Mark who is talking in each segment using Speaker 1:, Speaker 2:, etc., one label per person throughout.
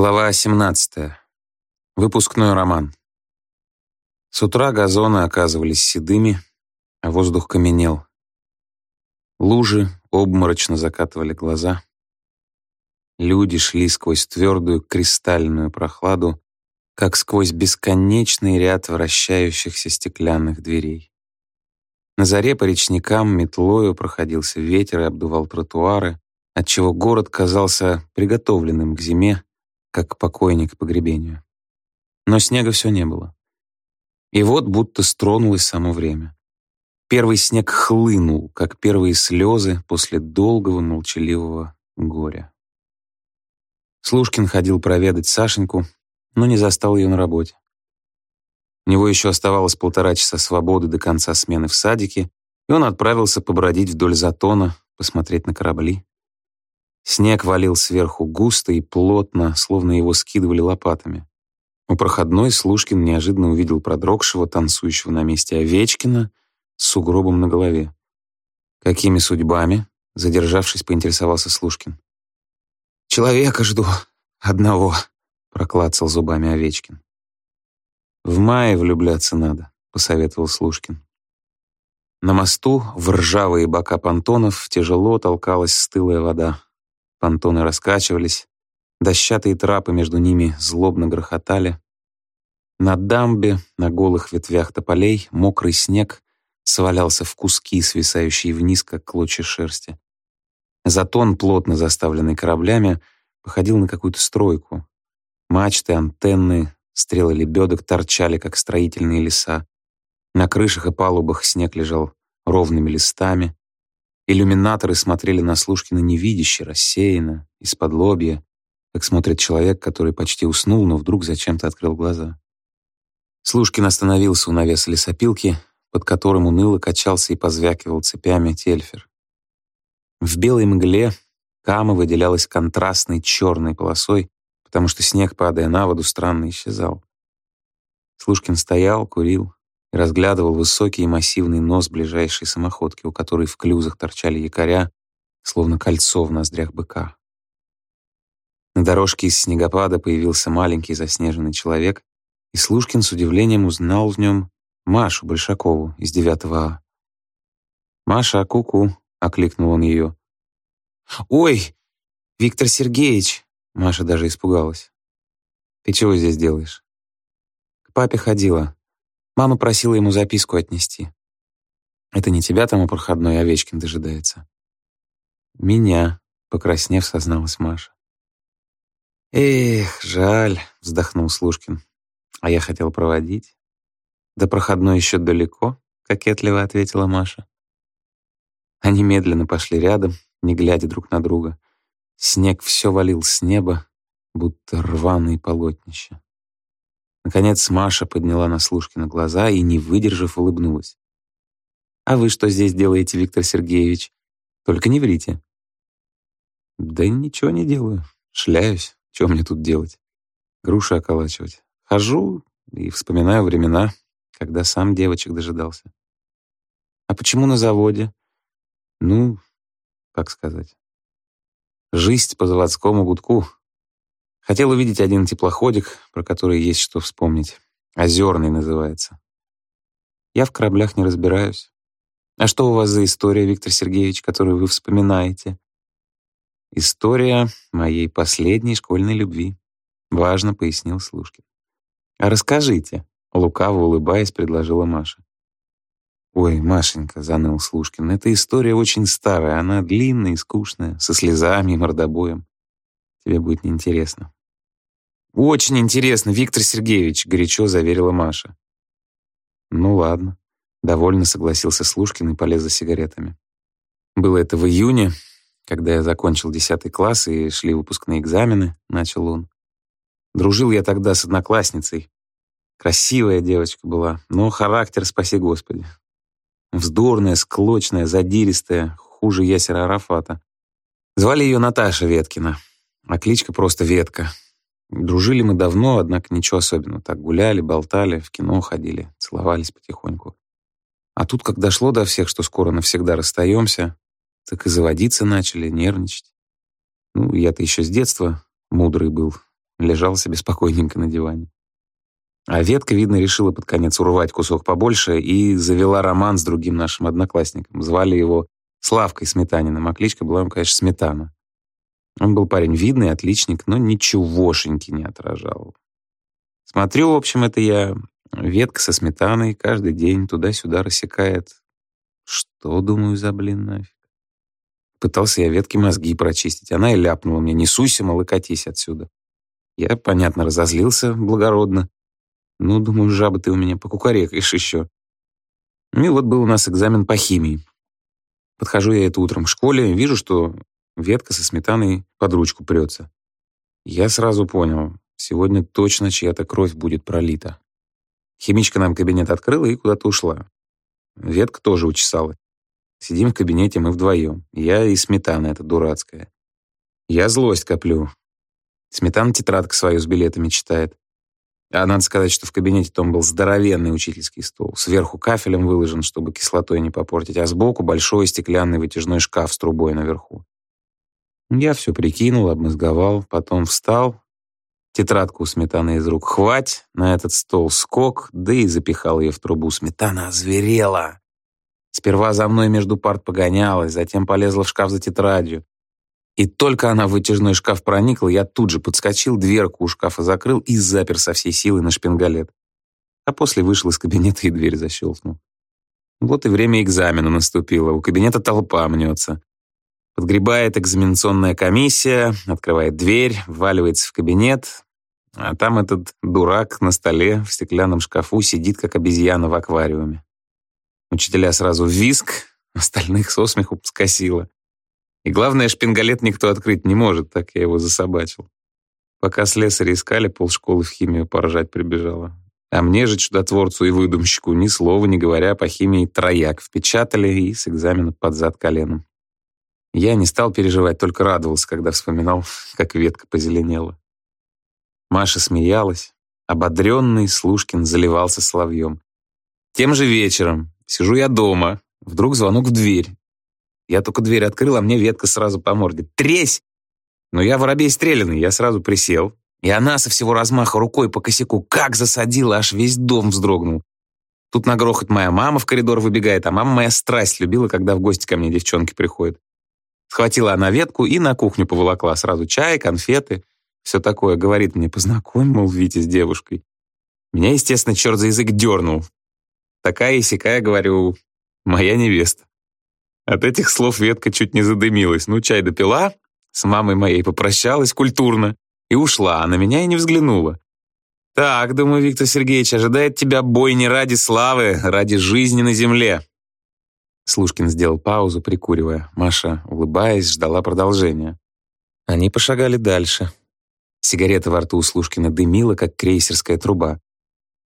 Speaker 1: Глава 17. Выпускной роман. С утра газоны оказывались седыми, а воздух каменел. Лужи обморочно закатывали глаза. Люди шли сквозь твердую кристальную прохладу, как сквозь бесконечный ряд вращающихся стеклянных дверей. На заре по речникам метлою проходился ветер и обдувал тротуары, отчего город казался приготовленным к зиме, как покойник к погребению. Но снега все не было. И вот будто стронулось само время. Первый снег хлынул, как первые слезы после долгого молчаливого горя. Слушкин ходил проведать Сашеньку, но не застал ее на работе. У него еще оставалось полтора часа свободы до конца смены в садике, и он отправился побродить вдоль затона, посмотреть на корабли. Снег валил сверху густо и плотно, словно его скидывали лопатами. У проходной Слушкин неожиданно увидел продрогшего, танцующего на месте Овечкина с сугробом на голове. «Какими судьбами?» — задержавшись, поинтересовался Слушкин.
Speaker 2: «Человека жду. Одного», — проклацал зубами Овечкин.
Speaker 1: «В мае влюбляться надо», — посоветовал Слушкин. На мосту в ржавые бока понтонов тяжело толкалась стылая вода. Понтоны раскачивались, дощатые трапы между ними злобно грохотали. На дамбе, на голых ветвях тополей, мокрый снег свалялся в куски, свисающие вниз, как клочья шерсти. Затон, плотно заставленный кораблями, походил на какую-то стройку. Мачты, антенны, стрелы лебедок торчали, как строительные леса. На крышах и палубах снег лежал ровными листами. Иллюминаторы смотрели на Слушкина невидяще, рассеянно, из-под лобья, как смотрит человек, который почти уснул, но вдруг зачем-то открыл глаза. Слушкин остановился у навеса лесопилки, под которым уныло качался и позвякивал цепями тельфер. В белой мгле кама выделялась контрастной черной полосой, потому что снег, падая на воду, странно исчезал. Слушкин стоял, курил, разглядывал высокий и массивный нос ближайшей самоходки, у которой в клюзах торчали якоря, словно кольцо в ноздрях быка. На дорожке из снегопада появился маленький заснеженный человек, и Слушкин с удивлением узнал в нем Машу Большакову из 9 А. «Маша, ку-ку!» — окликнул он ее.
Speaker 2: «Ой, Виктор Сергеевич!»
Speaker 1: Маша даже испугалась. «Ты чего здесь делаешь?»
Speaker 2: «К папе ходила. Мама просила ему записку отнести.
Speaker 1: Это не тебя там у проходной Овечкин дожидается?
Speaker 2: Меня, покраснев, созналась Маша.
Speaker 1: Эх, жаль, вздохнул Слушкин. А я хотел проводить. До проходной еще далеко, кокетливо ответила Маша. Они медленно пошли рядом, не глядя друг на друга. Снег все валил с неба, будто рваные полотнища. Наконец Маша подняла на Слушкина глаза и, не выдержав, улыбнулась. «А вы что здесь делаете, Виктор Сергеевич? Только не врите». «Да ничего не делаю. Шляюсь. Чего мне тут делать? Груши околачивать. Хожу и вспоминаю времена, когда сам девочек дожидался. А почему на заводе? Ну, как сказать. Жизнь по заводскому гудку. Хотел увидеть один теплоходик, про который есть что вспомнить. Озерный называется. Я в кораблях не разбираюсь. А что у вас за история, Виктор Сергеевич, которую вы вспоминаете? История моей последней школьной любви. Важно, пояснил Слушкин. А расскажите, лукаво улыбаясь, предложила Маша. «Ой, Машенька», — заныл Слушкин, — «эта история очень старая, она длинная и скучная, со слезами и мордобоем. Тебе будет неинтересно. «Очень интересно, Виктор Сергеевич», — горячо заверила Маша. «Ну ладно», — довольно согласился Слушкин и полез за сигаретами. «Было это в июне, когда я закончил десятый класс и шли выпускные экзамены», — начал он. «Дружил я тогда с одноклассницей. Красивая девочка была, но характер, спаси Господи. Вздорная, склочная, задиристая, хуже ясера Арафата. Звали ее Наташа Веткина, а кличка просто Ветка. Дружили мы давно, однако ничего особенного. Так гуляли, болтали, в кино ходили, целовались потихоньку. А тут, как дошло до всех, что скоро навсегда расстаемся, так и заводиться начали, нервничать. Ну, я-то еще с детства мудрый был. лежал себе спокойненько на диване. А ветка, видно, решила под конец урвать кусок побольше и завела роман с другим нашим одноклассником. Звали его Славкой Сметаниным, а кличка была ему, конечно, Сметана. Он был парень видный, отличник, но ничегошеньки не отражал. Смотрю, в общем, это я, ветка со сметаной, каждый день туда-сюда рассекает. Что, думаю, за блин нафиг? Пытался я ветке мозги прочистить. Она и ляпнула мне, не суйся, мол, катись отсюда. Я, понятно, разозлился благородно. Ну, думаю, жаба ты у меня покукарекаешь еще. Ну и вот был у нас экзамен по химии. Подхожу я это утром в школе, вижу, что ветка со сметаной под ручку прется. Я сразу понял, сегодня точно чья-то кровь будет пролита. Химичка нам кабинет открыла и куда-то ушла. Ветка тоже учесалась. Сидим в кабинете мы вдвоем. Я и сметана эта дурацкая. Я злость коплю. Сметана тетрадка свою с билетами читает. А надо сказать, что в кабинете том был здоровенный учительский стол. Сверху кафелем выложен, чтобы кислотой не попортить, а сбоку большой стеклянный вытяжной шкаф с трубой наверху. Я все прикинул, обмозговал, потом встал, тетрадку у сметаны из рук хвать, на этот стол скок, да и запихал ее в трубу. Сметана озверела. Сперва за мной между парт погонялась, затем полезла в шкаф за тетрадью. И только она в вытяжной шкаф проникла, я тут же подскочил, дверку у шкафа закрыл и запер со всей силы на шпингалет. А после вышел из кабинета и дверь защелкнул. Вот и время экзамена наступило. У кабинета толпа мнется. Подгребает экзаменационная комиссия, открывает дверь, вваливается в кабинет, а там этот дурак на столе в стеклянном шкафу сидит, как обезьяна в аквариуме. Учителя сразу в виск, остальных со смеху скосило. И главное, шпингалет никто открыть не может, так я его засобачил. Пока слесари искали, полшколы в химию поражать прибежала. А мне же, чудотворцу и выдумщику, ни слова не говоря, по химии трояк впечатали и с экзамена под зад коленом. Я не стал переживать, только радовался, когда вспоминал, как ветка позеленела. Маша смеялась. Ободренный Слушкин заливался соловьем. Тем же вечером сижу я дома. Вдруг звонок в дверь. Я только дверь открыл, а мне ветка сразу по морде. «Тресь!» Но я воробей стрелянный, я сразу присел. И она со всего размаха рукой по косяку как засадила, аж весь дом вздрогнул. Тут на грохот моя мама в коридор выбегает, а мама моя страсть любила, когда в гости ко мне девчонки приходят. Схватила она ветку и на кухню поволокла. Сразу чай, конфеты, все такое. Говорит мне, познакомь, мол, Витя с девушкой. Меня, естественно, черт за язык дернул. Такая и сякая, говорю, моя невеста. От этих слов ветка чуть не задымилась. Ну, чай допила, с мамой моей попрощалась культурно и ушла, а на меня и не взглянула. Так, думаю, Виктор Сергеевич, ожидает тебя бой не ради славы, ради жизни на земле. Слушкин сделал паузу, прикуривая. Маша, улыбаясь, ждала продолжения. Они пошагали дальше. Сигарета во рту у Слушкина дымила, как крейсерская труба.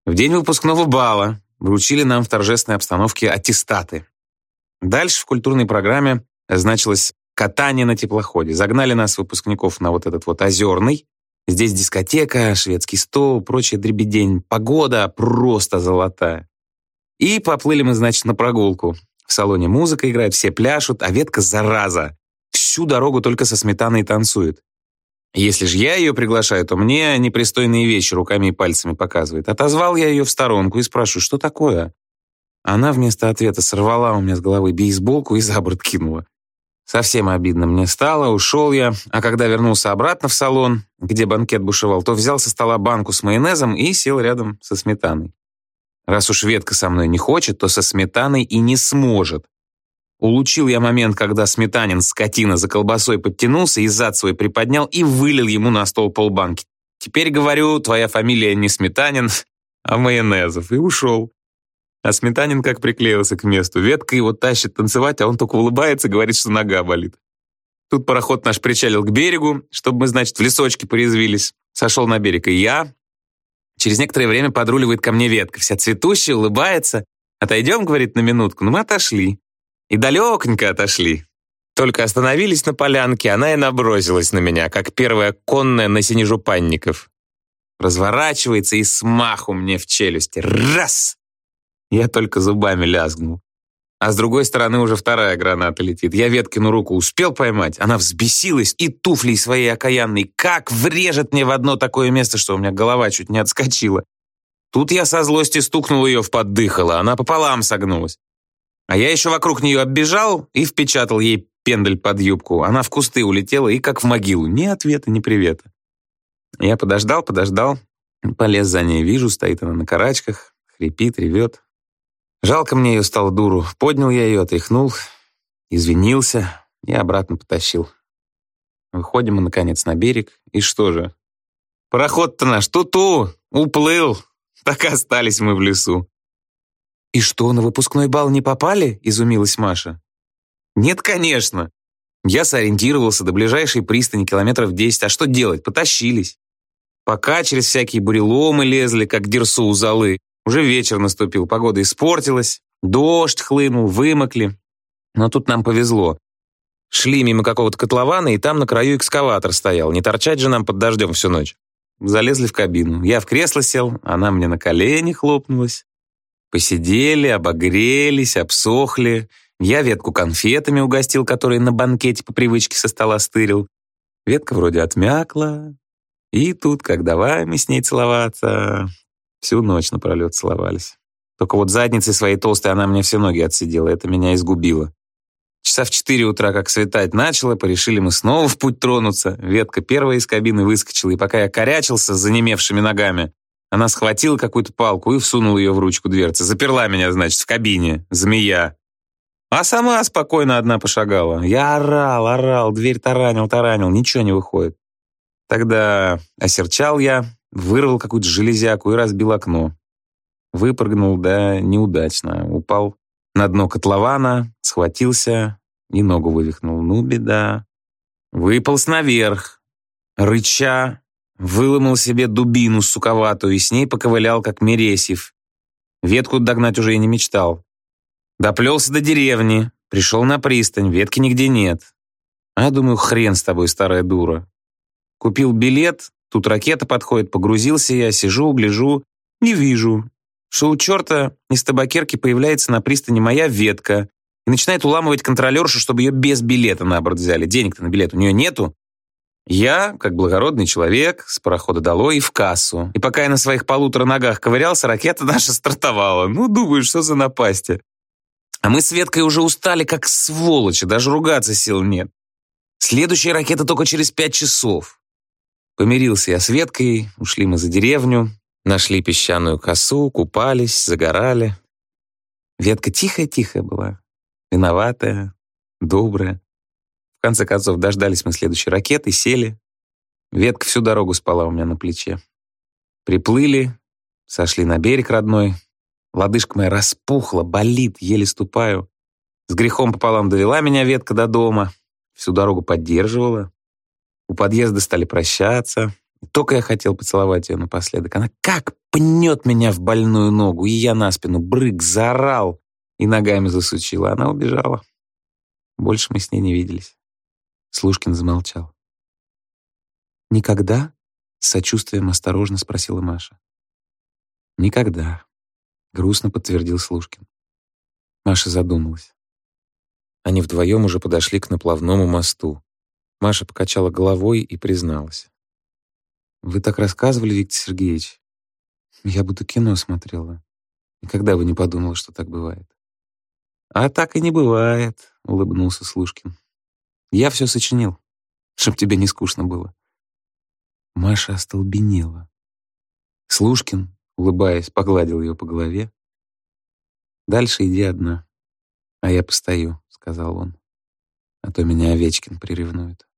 Speaker 1: В день выпускного бала вручили нам в торжественной обстановке аттестаты. Дальше в культурной программе значилось катание на теплоходе. Загнали нас, выпускников, на вот этот вот озерный. Здесь дискотека, шведский стол, прочая дребедень. Погода просто золотая. И поплыли мы, значит, на прогулку. В салоне музыка играет, все пляшут, а ветка зараза. Всю дорогу только со сметаной танцует. Если же я ее приглашаю, то мне непристойные вещи руками и пальцами показывает. Отозвал я ее в сторонку и спрашиваю, что такое? Она вместо ответа сорвала у меня с головы бейсболку и за борт кинула. Совсем обидно мне стало, ушел я, а когда вернулся обратно в салон, где банкет бушевал, то взял со стола банку с майонезом и сел рядом со сметаной. Раз уж ветка со мной не хочет, то со сметаной и не сможет. Улучил я момент, когда сметанин, скотина, за колбасой подтянулся и зад свой приподнял и вылил ему на стол полбанки. Теперь, говорю, твоя фамилия не Сметанин, а Майонезов. И ушел. А Сметанин как приклеился к месту. Ветка его тащит танцевать, а он только улыбается, говорит, что нога болит. Тут пароход наш причалил к берегу, чтобы мы, значит, в лесочке порезвились. Сошел на берег и я. Через некоторое время подруливает ко мне ветка, вся цветущая, улыбается. «Отойдем», — говорит, — «на минутку». Ну, мы отошли. И далеконько отошли. Только остановились на полянке, она и набросилась на меня, как первая конная на синежупанников. Разворачивается и смаху мне в челюсти. Раз! Я только зубами лязгнул. А с другой стороны уже вторая граната летит. Я Веткину руку успел поймать, она взбесилась и туфлей своей окаянной как врежет мне в одно такое место, что у меня голова чуть не отскочила. Тут я со злости стукнул ее в поддыхало, она пополам согнулась. А я еще вокруг нее оббежал и впечатал ей пендель под юбку. Она в кусты улетела и как в могилу. Ни ответа, ни привета. Я подождал, подождал, полез за ней, вижу, стоит она на карачках, хрипит, ревет. Жалко мне ее стало дуру. Поднял я ее, отряхнул, извинился и обратно потащил. Выходим мы, наконец, на берег. И что же? Пароход-то наш ту-ту, уплыл. Так и остались мы в лесу.
Speaker 2: «И что, на выпускной бал не попали?» — изумилась Маша.
Speaker 1: «Нет, конечно. Я сориентировался до ближайшей пристани километров десять. А что делать? Потащились. Пока через всякие буреломы лезли, как дерсу у золы. Уже вечер наступил, погода испортилась, дождь хлынул, вымокли. Но тут нам повезло. Шли мимо какого-то котлована, и там на краю экскаватор стоял. Не торчать же нам под дождем всю ночь. Залезли в кабину. Я в кресло сел, она мне на колени хлопнулась. Посидели, обогрелись, обсохли. Я ветку конфетами угостил, которые на банкете по привычке со стола стырил. Ветка вроде отмякла. И тут, как давай мы с ней целоваться. Всю ночь напролет целовались. Только вот задницей своей толстой она мне все ноги отсидела, это меня изгубило. Часа в четыре утра, как светать начало, порешили мы снова в путь тронуться. Ветка первая из кабины выскочила, и пока я корячился с занемевшими ногами, она схватила какую-то палку и всунула ее в ручку дверцы. Заперла меня, значит, в кабине. Змея. А сама спокойно одна пошагала. Я орал, орал, дверь таранил, таранил, ничего не выходит. Тогда осерчал я, Вырвал какую-то железяку и разбил окно. Выпрыгнул, да неудачно. Упал на дно котлована, схватился и ногу вывихнул. Ну, беда. Выполз наверх. Рыча, выломал себе дубину суковатую и с ней поковылял, как Мересьев. Ветку догнать уже и не мечтал. Доплелся до деревни, пришел на пристань, ветки нигде нет. А я думаю, хрен с тобой, старая дура. Купил билет, Тут ракета подходит, погрузился я, сижу, гляжу, не вижу, что у черта из табакерки появляется на пристани моя ветка и начинает уламывать контролершу, чтобы ее без билета на борт взяли. Денег-то на билет у нее нету. Я, как благородный человек, с парохода долой и в кассу. И пока я на своих полутора ногах ковырялся, ракета наша стартовала. Ну, думаю, что за напасти. А мы с Веткой уже устали, как сволочи, даже ругаться сил нет. Следующая ракета только через пять часов. Помирился я с Веткой, ушли мы за деревню, нашли песчаную косу, купались, загорали. Ветка тихая-тихая была, виноватая, добрая. В конце концов, дождались мы следующей ракеты, сели. Ветка всю дорогу спала у меня на плече. Приплыли, сошли на берег родной. Лодыжка моя распухла, болит, еле ступаю. С грехом пополам довела меня ветка до дома. Всю дорогу поддерживала. У подъезда стали прощаться. Только я хотел поцеловать ее напоследок. Она как пнет меня в больную ногу, и я на спину брык, заорал и ногами засучила. Она убежала. Больше мы с ней не виделись. Слушкин замолчал.
Speaker 2: «Никогда?» — с сочувствием осторожно спросила Маша.
Speaker 1: «Никогда», — грустно подтвердил Слушкин. Маша задумалась. Они вдвоем уже подошли к наплавному мосту. Маша покачала головой и призналась. «Вы так рассказывали, Виктор Сергеевич. Я будто кино смотрела. Никогда бы не подумала, что так бывает». «А так и не бывает», — улыбнулся Слушкин. «Я все сочинил, чтоб тебе не скучно было». Маша остолбенела. Слушкин, улыбаясь, погладил ее по голове. «Дальше иди одна, а я постою», — сказал он. «А то меня Овечкин приревнует».